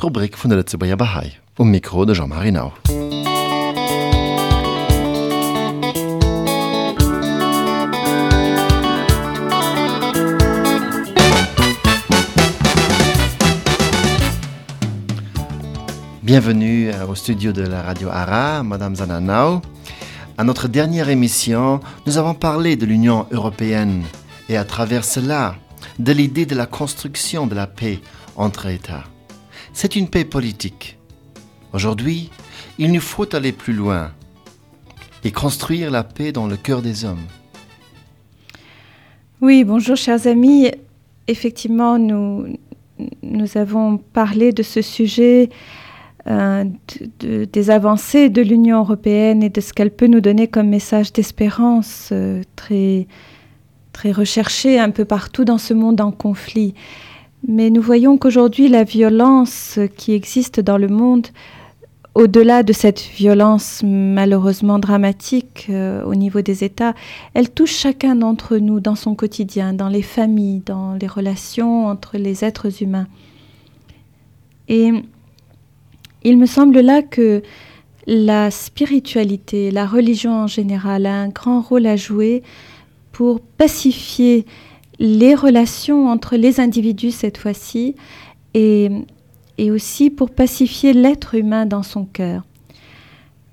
Rubrik vun der Bahai de Jean-Marie. Bienvenue euh, au studio de la radio ARA, Madame Zananao. À notre dernière émission, nous avons parlé de l'Union européenne et à travers cela, de l'idée de la construction de la paix entre États. C'est une paix politique. Aujourd'hui, il nous faut aller plus loin et construire la paix dans le cœur des hommes. Oui, bonjour chers amis. Effectivement, nous, avons parlé de ce sujet, euh, de, de, des avancées de l'Union européenne et de ce qu'elle peut nous donner comme message d'espérance euh, très recherché un peu partout dans ce monde en conflit. Mais nous voyons qu'aujourd'hui, la violence qui existe dans le monde, au-delà de cette violence malheureusement dramatique euh, au niveau des États, elle touche chacun d'entre nous dans son quotidien, dans les familles, dans les relations entre les êtres humains. Et il me semble là que la spiritualité, la religion en général a un grand rôle à jouer pour pacifier les relations entre les individus cette fois-ci et, et aussi pour pacifier l'être humain dans son cœur.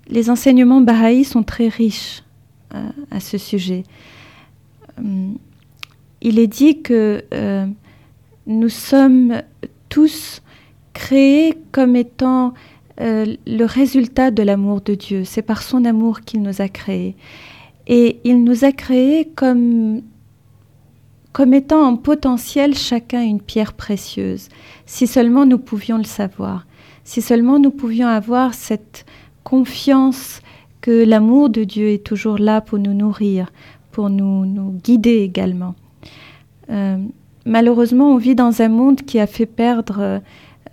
Les enseignements bahaïs sont très riches euh, à ce sujet. Euh, il est dit que euh, nous sommes tous créés comme étant le résultat de l'amour de Dieu. C'est par son amour qu'il nous a créés. Et il nous a créés comme comme étant en potentiel chacun une pierre précieuse, si seulement nous pouvions le savoir, si seulement nous pouvions avoir cette confiance que l'amour de Dieu est toujours là pour nous nourrir, pour nous, guider également. Euh, malheureusement, on vit dans un monde qui a fait perdre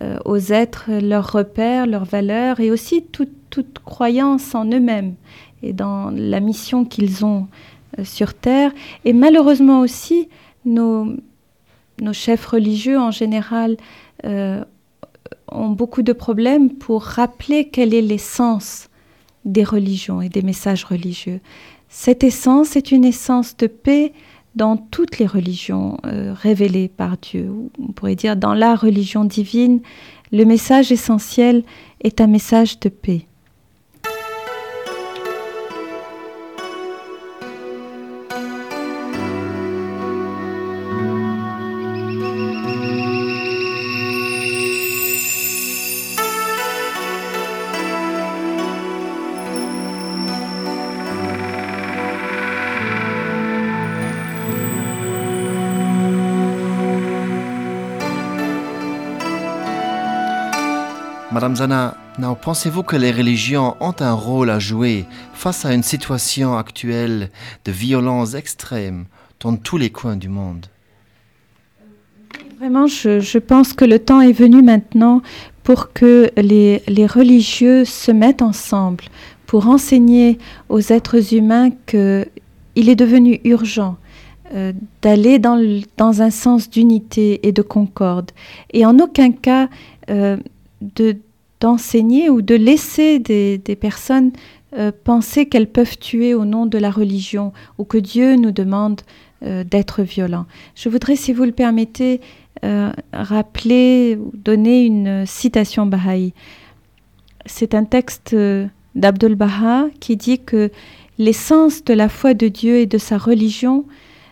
euh, aux êtres leurs repères, leurs valeurs et aussi toute, toute croyance en eux-mêmes et dans la mission qu'ils ont euh, sur Terre. Et malheureusement aussi, nos, chefs religieux en général euh, ont beaucoup de problèmes pour rappeler quel est l'essence des religions et des messages religieux. Cette essence est une essence de paix dans toutes les religions euh, révélées par Dieu. On pourrait dire dans la religion divine, le message essentiel est un message de paix. Madame Zana, now, pensez-vous que les religions ont un rôle à jouer face à une situation actuelle de violence extrême dans tous les coins du monde? Vraiment, je, pense que le temps est venu maintenant pour que les, religieux se mettent ensemble pour enseigner aux êtres humains qu'il est devenu urgent euh, d'aller dans, dans un sens d'unité et de concorde. Et en aucun cas euh, d'enseigner de, ou de laisser des, des personnes euh, penser qu'elles peuvent tuer au nom de la religion ou que Dieu nous demande euh, d'être violent. Je voudrais, si vous le permettez, euh, rappeler ou donner une citation Baha'i. C'est un texte euh, d'Abdul Baha qui dit que l'essence de la foi de Dieu et de sa religion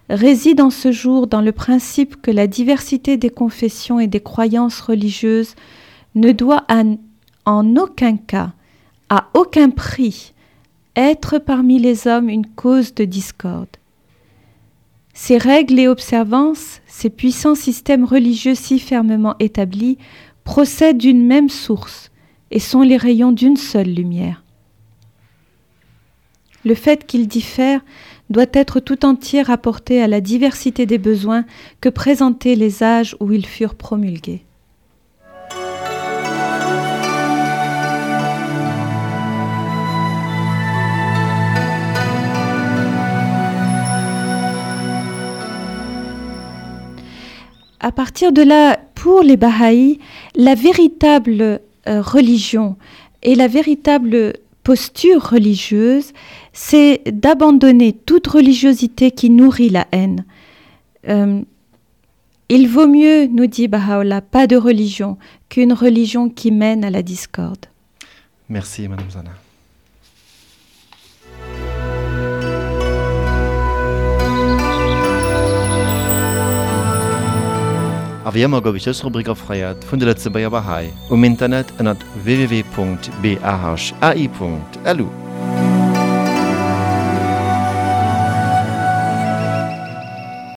réside en ce jour dans le principe que la diversité des confessions et des croyances religieuses ne doit en, aucun cas, à aucun prix, être parmi les hommes une cause de discorde. Ces règles et observances, ces puissants systèmes religieux si fermement établis, procèdent d'une même source et sont les rayons d'une seule lumière. Le fait qu'ils diffèrent doit être tout entier rapporté à la diversité des besoins que présentaient les âges où ils furent promulgués. À partir de là, pour les Bahaïs, la véritable euh, religion et la véritable posture religieuse, c'est d'abandonner toute religiosité qui nourrit la haine. Euh, il vaut mieux, nous dit Baha'u'llah, pas de religion qu'une religion qui mène à la discorde. Merci, Madame Zana. a wie immer gouf ich ës Rubriker freiiert vun de letze Bayer Bahai um Internet ënnert www.bahai.lu.